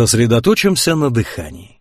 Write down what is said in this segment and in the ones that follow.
Сосредоточимся на дыхании.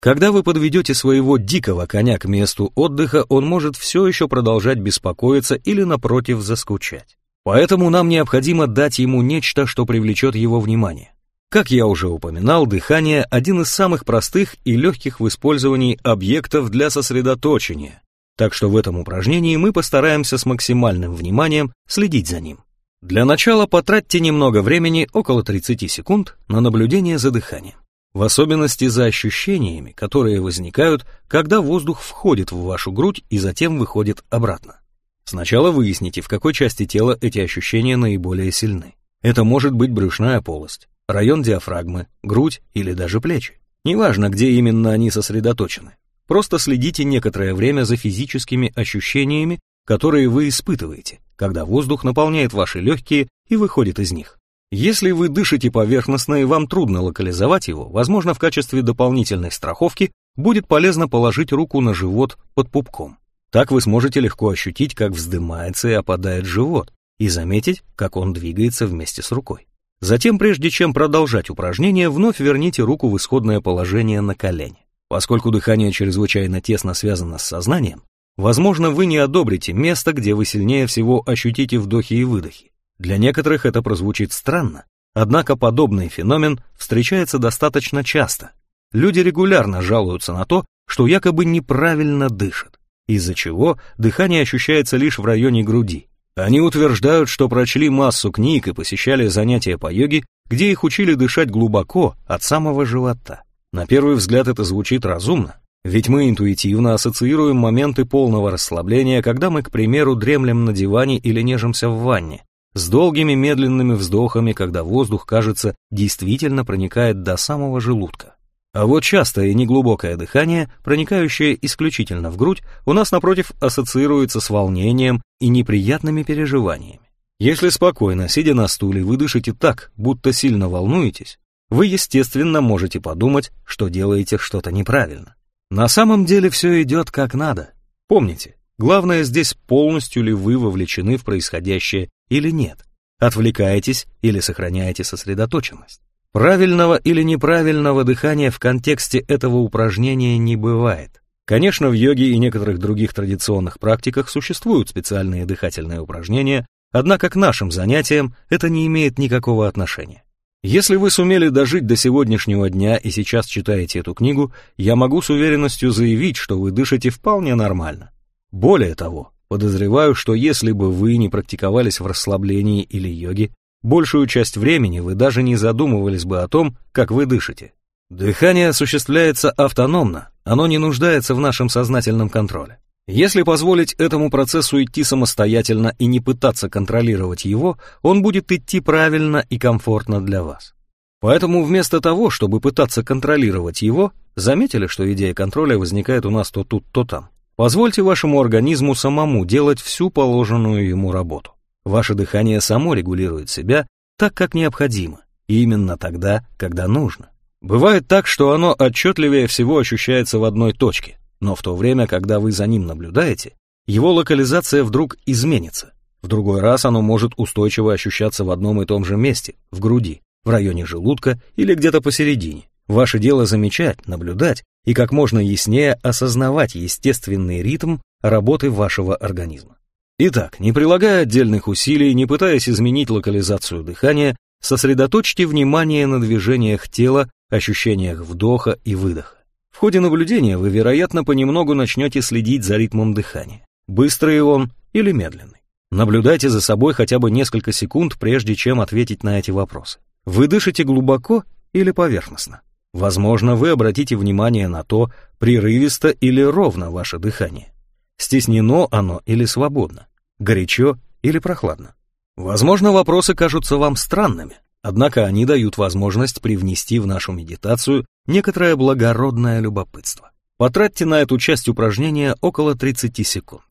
Когда вы подведете своего дикого коня к месту отдыха, он может все еще продолжать беспокоиться или, напротив, заскучать. Поэтому нам необходимо дать ему нечто, что привлечет его внимание. Как я уже упоминал, дыхание – один из самых простых и легких в использовании объектов для сосредоточения. Так что в этом упражнении мы постараемся с максимальным вниманием следить за ним. Для начала потратьте немного времени, около 30 секунд, на наблюдение за дыханием. В особенности за ощущениями, которые возникают, когда воздух входит в вашу грудь и затем выходит обратно. Сначала выясните, в какой части тела эти ощущения наиболее сильны. Это может быть брюшная полость, район диафрагмы, грудь или даже плечи. Неважно, где именно они сосредоточены. Просто следите некоторое время за физическими ощущениями, которые вы испытываете, когда воздух наполняет ваши легкие и выходит из них. Если вы дышите поверхностно и вам трудно локализовать его, возможно, в качестве дополнительной страховки будет полезно положить руку на живот под пупком. Так вы сможете легко ощутить, как вздымается и опадает живот, и заметить, как он двигается вместе с рукой. Затем, прежде чем продолжать упражнение, вновь верните руку в исходное положение на колени. Поскольку дыхание чрезвычайно тесно связано с сознанием, возможно, вы не одобрите место, где вы сильнее всего ощутите вдохи и выдохи. Для некоторых это прозвучит странно, однако подобный феномен встречается достаточно часто. Люди регулярно жалуются на то, что якобы неправильно дышат, из-за чего дыхание ощущается лишь в районе груди. Они утверждают, что прочли массу книг и посещали занятия по йоге, где их учили дышать глубоко от самого живота. На первый взгляд это звучит разумно, ведь мы интуитивно ассоциируем моменты полного расслабления, когда мы, к примеру, дремлем на диване или нежимся в ванне, с долгими медленными вздохами, когда воздух, кажется, действительно проникает до самого желудка. А вот частое и неглубокое дыхание, проникающее исключительно в грудь, у нас, напротив, ассоциируется с волнением и неприятными переживаниями. Если спокойно, сидя на стуле, вы дышите так, будто сильно волнуетесь, вы, естественно, можете подумать, что делаете что-то неправильно. На самом деле все идет как надо. Помните, главное здесь полностью ли вы вовлечены в происходящее или нет. Отвлекаетесь или сохраняете сосредоточенность. Правильного или неправильного дыхания в контексте этого упражнения не бывает. Конечно, в йоге и некоторых других традиционных практиках существуют специальные дыхательные упражнения, однако к нашим занятиям это не имеет никакого отношения. Если вы сумели дожить до сегодняшнего дня и сейчас читаете эту книгу, я могу с уверенностью заявить, что вы дышите вполне нормально. Более того, подозреваю, что если бы вы не практиковались в расслаблении или йоге, большую часть времени вы даже не задумывались бы о том, как вы дышите. Дыхание осуществляется автономно, оно не нуждается в нашем сознательном контроле. Если позволить этому процессу идти самостоятельно и не пытаться контролировать его, он будет идти правильно и комфортно для вас. Поэтому вместо того, чтобы пытаться контролировать его, заметили, что идея контроля возникает у нас то тут, то там. Позвольте вашему организму самому делать всю положенную ему работу. Ваше дыхание само регулирует себя так, как необходимо, и именно тогда, когда нужно. Бывает так, что оно отчетливее всего ощущается в одной точке, но в то время, когда вы за ним наблюдаете, его локализация вдруг изменится. В другой раз оно может устойчиво ощущаться в одном и том же месте, в груди, в районе желудка или где-то посередине. Ваше дело замечать, наблюдать и как можно яснее осознавать естественный ритм работы вашего организма. Итак, не прилагая отдельных усилий, не пытаясь изменить локализацию дыхания, сосредоточьте внимание на движениях тела, ощущениях вдоха и выдоха. Ходе наблюдения вы, вероятно, понемногу начнете следить за ритмом дыхания. Быстрый он или медленный. Наблюдайте за собой хотя бы несколько секунд, прежде чем ответить на эти вопросы. Вы дышите глубоко или поверхностно? Возможно, вы обратите внимание на то, прерывисто или ровно ваше дыхание. Стеснено оно или свободно, горячо или прохладно. Возможно, вопросы кажутся вам странными, однако они дают возможность привнести в нашу медитацию некоторое благородное любопытство. Потратьте на эту часть упражнения около 30 секунд.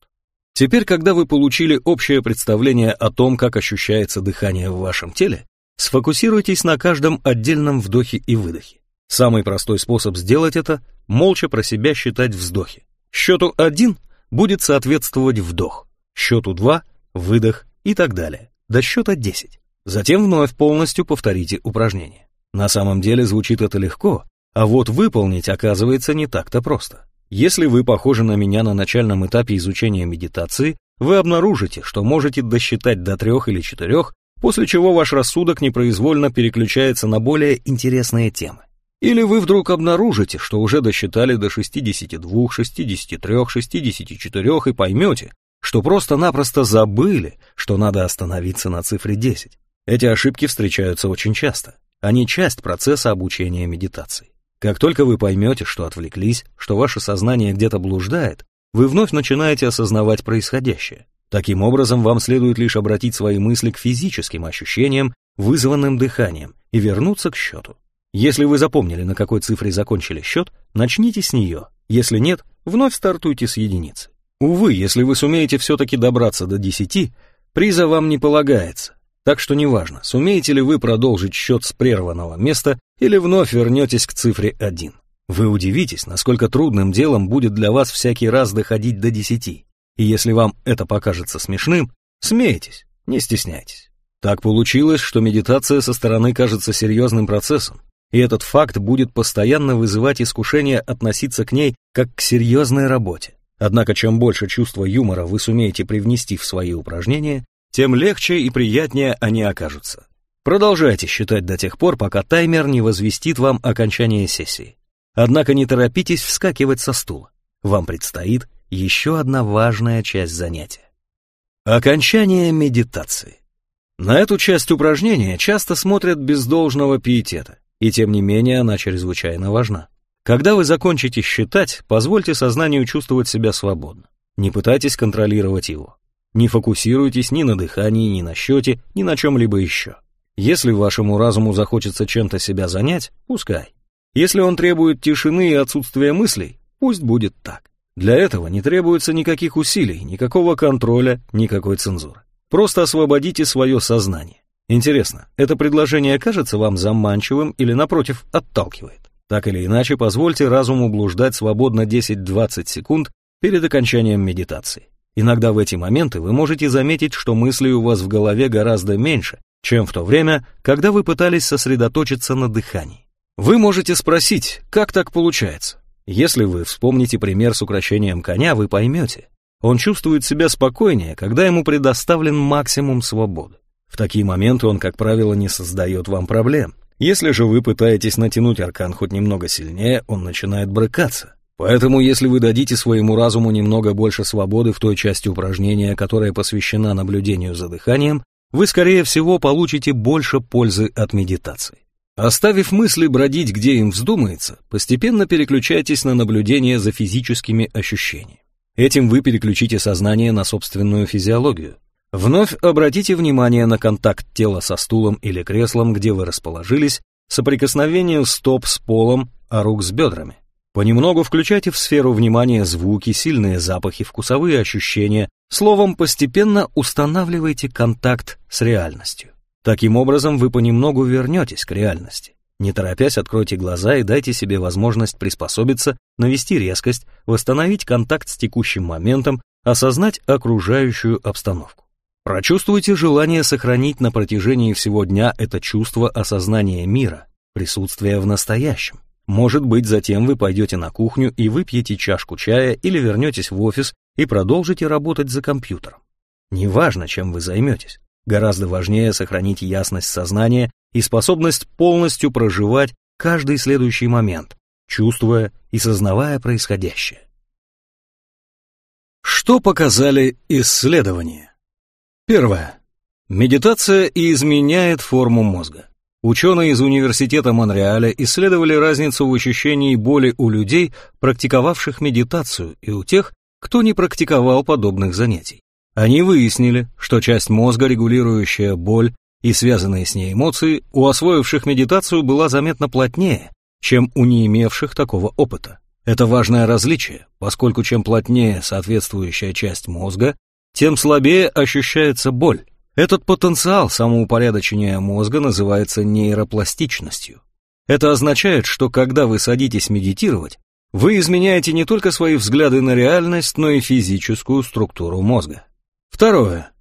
Теперь, когда вы получили общее представление о том, как ощущается дыхание в вашем теле, сфокусируйтесь на каждом отдельном вдохе и выдохе. Самый простой способ сделать это – молча про себя считать вздохи. Счету 1 будет соответствовать вдох, счету 2 – выдох и так далее, до счета 10. Затем вновь полностью повторите упражнение. На самом деле звучит это легко, а вот выполнить оказывается не так-то просто. Если вы похожи на меня на начальном этапе изучения медитации, вы обнаружите, что можете досчитать до трех или четырех, после чего ваш рассудок непроизвольно переключается на более интересные темы. Или вы вдруг обнаружите, что уже досчитали до 62, 63, 64 и поймете, что просто-напросто забыли, что надо остановиться на цифре 10. Эти ошибки встречаются очень часто. Они часть процесса обучения медитации. Как только вы поймете, что отвлеклись, что ваше сознание где-то блуждает, вы вновь начинаете осознавать происходящее. Таким образом, вам следует лишь обратить свои мысли к физическим ощущениям, вызванным дыханием, и вернуться к счету. Если вы запомнили, на какой цифре закончили счет, начните с нее. Если нет, вновь стартуйте с единицы. Увы, если вы сумеете все-таки добраться до 10, приза вам не полагается. Так что неважно, сумеете ли вы продолжить счет с прерванного места или вновь вернетесь к цифре 1. Вы удивитесь, насколько трудным делом будет для вас всякий раз доходить до 10. И если вам это покажется смешным, смейтесь, не стесняйтесь. Так получилось, что медитация со стороны кажется серьезным процессом, и этот факт будет постоянно вызывать искушение относиться к ней как к серьезной работе. Однако чем больше чувства юмора вы сумеете привнести в свои упражнения, тем легче и приятнее они окажутся. Продолжайте считать до тех пор, пока таймер не возвестит вам окончание сессии. Однако не торопитесь вскакивать со стула. Вам предстоит еще одна важная часть занятия. Окончание медитации. На эту часть упражнения часто смотрят без должного пиетета, и тем не менее она чрезвычайно важна. Когда вы закончите считать, позвольте сознанию чувствовать себя свободно. Не пытайтесь контролировать его. Не фокусируйтесь ни на дыхании, ни на счете, ни на чем-либо еще. Если вашему разуму захочется чем-то себя занять, пускай. Если он требует тишины и отсутствия мыслей, пусть будет так. Для этого не требуется никаких усилий, никакого контроля, никакой цензуры. Просто освободите свое сознание. Интересно, это предложение кажется вам заманчивым или, напротив, отталкивает? Так или иначе, позвольте разуму блуждать свободно 10-20 секунд перед окончанием медитации. Иногда в эти моменты вы можете заметить, что мыслей у вас в голове гораздо меньше, чем в то время, когда вы пытались сосредоточиться на дыхании. Вы можете спросить, как так получается? Если вы вспомните пример с украшением коня, вы поймете. Он чувствует себя спокойнее, когда ему предоставлен максимум свободы. В такие моменты он, как правило, не создает вам проблем. Если же вы пытаетесь натянуть аркан хоть немного сильнее, он начинает брыкаться. Поэтому, если вы дадите своему разуму немного больше свободы в той части упражнения, которая посвящена наблюдению за дыханием, вы, скорее всего, получите больше пользы от медитации. Оставив мысли бродить, где им вздумается, постепенно переключайтесь на наблюдение за физическими ощущениями. Этим вы переключите сознание на собственную физиологию. Вновь обратите внимание на контакт тела со стулом или креслом, где вы расположились, соприкосновение стоп с полом, а рук с бедрами. Понемногу включайте в сферу внимания звуки, сильные запахи, вкусовые ощущения, словом, постепенно устанавливайте контакт с реальностью. Таким образом, вы понемногу вернетесь к реальности. Не торопясь, откройте глаза и дайте себе возможность приспособиться, навести резкость, восстановить контакт с текущим моментом, осознать окружающую обстановку. Прочувствуйте желание сохранить на протяжении всего дня это чувство осознания мира, присутствия в настоящем. Может быть, затем вы пойдете на кухню и выпьете чашку чая или вернетесь в офис и продолжите работать за компьютером. Неважно, чем вы займетесь. Гораздо важнее сохранить ясность сознания и способность полностью проживать каждый следующий момент, чувствуя и сознавая происходящее. Что показали исследования? Первое. Медитация изменяет форму мозга. Ученые из Университета Монреаля исследовали разницу в ощущении боли у людей, практиковавших медитацию, и у тех, кто не практиковал подобных занятий. Они выяснили, что часть мозга, регулирующая боль и связанные с ней эмоции, у освоивших медитацию была заметно плотнее, чем у не имевших такого опыта. Это важное различие, поскольку чем плотнее соответствующая часть мозга, тем слабее ощущается боль. Этот потенциал самоупорядочения мозга называется нейропластичностью. Это означает, что когда вы садитесь медитировать, вы изменяете не только свои взгляды на реальность, но и физическую структуру мозга. Второе.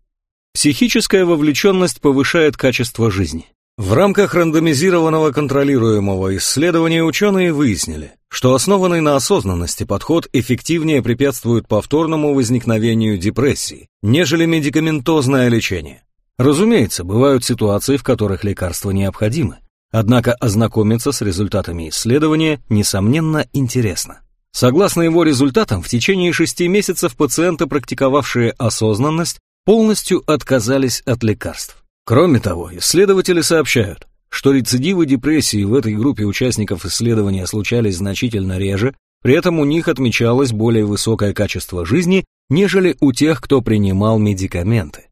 Психическая вовлеченность повышает качество жизни. В рамках рандомизированного контролируемого исследования ученые выяснили, что основанный на осознанности подход эффективнее препятствует повторному возникновению депрессии, нежели медикаментозное лечение. Разумеется, бывают ситуации, в которых лекарства необходимы, однако ознакомиться с результатами исследования, несомненно, интересно. Согласно его результатам, в течение шести месяцев пациенты, практиковавшие осознанность, полностью отказались от лекарств. Кроме того, исследователи сообщают, что рецидивы депрессии в этой группе участников исследования случались значительно реже, при этом у них отмечалось более высокое качество жизни, нежели у тех, кто принимал медикаменты.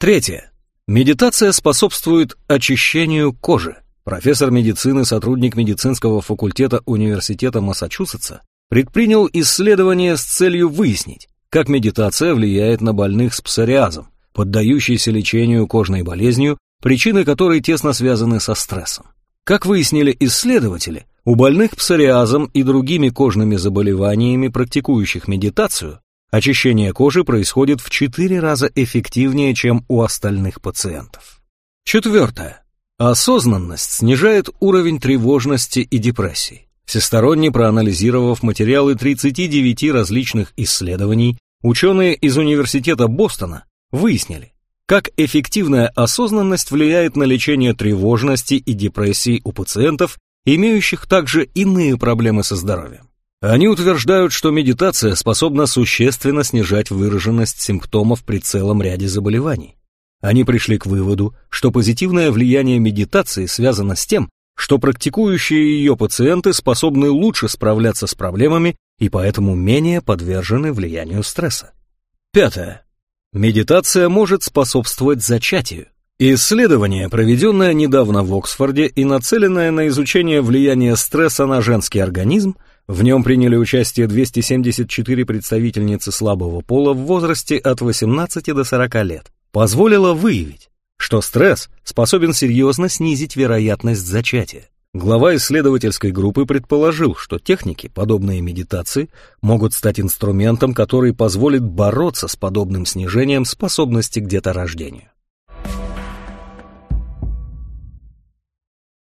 Третье. Медитация способствует очищению кожи. Профессор медицины, сотрудник медицинского факультета Университета Массачусетса, предпринял исследование с целью выяснить, как медитация влияет на больных с псориазом, поддающийся лечению кожной болезнью, причины которой тесно связаны со стрессом. Как выяснили исследователи, у больных псориазом и другими кожными заболеваниями, практикующих медитацию, очищение кожи происходит в 4 раза эффективнее, чем у остальных пациентов. Четвертое. Осознанность снижает уровень тревожности и депрессии. Всесторонне проанализировав материалы 39 различных исследований, ученые из Университета Бостона выяснили, как эффективная осознанность влияет на лечение тревожности и депрессии у пациентов, имеющих также иные проблемы со здоровьем. Они утверждают, что медитация способна существенно снижать выраженность симптомов при целом ряде заболеваний. Они пришли к выводу, что позитивное влияние медитации связано с тем, что практикующие ее пациенты способны лучше справляться с проблемами и поэтому менее подвержены влиянию стресса. Пятое. Медитация может способствовать зачатию. Исследование, проведенное недавно в Оксфорде и нацеленное на изучение влияния стресса на женский организм, в нем приняли участие 274 представительницы слабого пола в возрасте от 18 до 40 лет, позволило выявить, что стресс способен серьезно снизить вероятность зачатия. Глава исследовательской группы предположил, что техники, подобные медитации, могут стать инструментом, который позволит бороться с подобным снижением способности к деторождению.